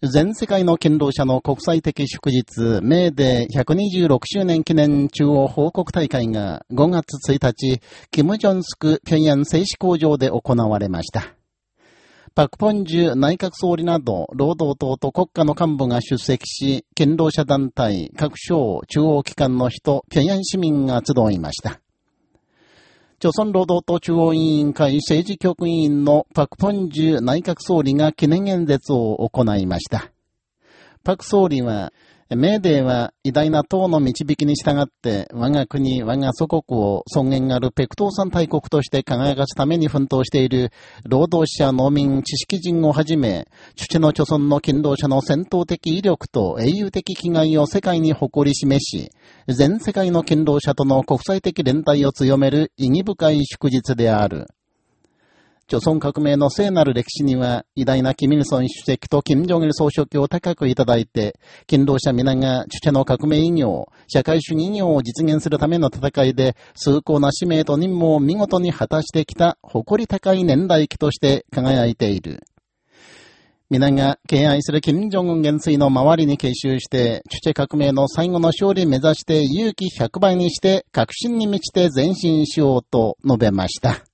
全世界の勤労者の国際的祝日、メーデー126周年記念中央報告大会が5月1日、キム・ジョンスク平壌製紙工場で行われました。パクポンジュ内閣総理など、労働党と国家の幹部が出席し、勤労者団体、各省、中央機関の人、平壌市民が集いました。朝鮮労働党中央委員会政治局委員のパクポンジュ内閣総理が記念演説を行いました。パク総理は、メーデーは偉大な党の導きに従って我が国、我が祖国を尊厳あるペクトー産大国として輝かすために奮闘している労働者、農民、知識人をはじめ、父の著村の勤労者の戦闘的威力と英雄的気概を世界に誇り示し、全世界の勤労者との国際的連帯を強める意義深い祝日である。朝鮮革命の聖なる歴史には、偉大なキムミルソン主席と金正日総書記を高くいただいて、勤労者皆が主者の革命医業、社会主義医業を実現するための戦いで、崇高な使命と任務を見事に果たしてきた誇り高い年代記として輝いている。皆が敬愛する金正恩元帥の周りに結集して、チュチェ革命の最後の勝利目指して勇気100倍にして、確信に満ちて前進しようと述べました。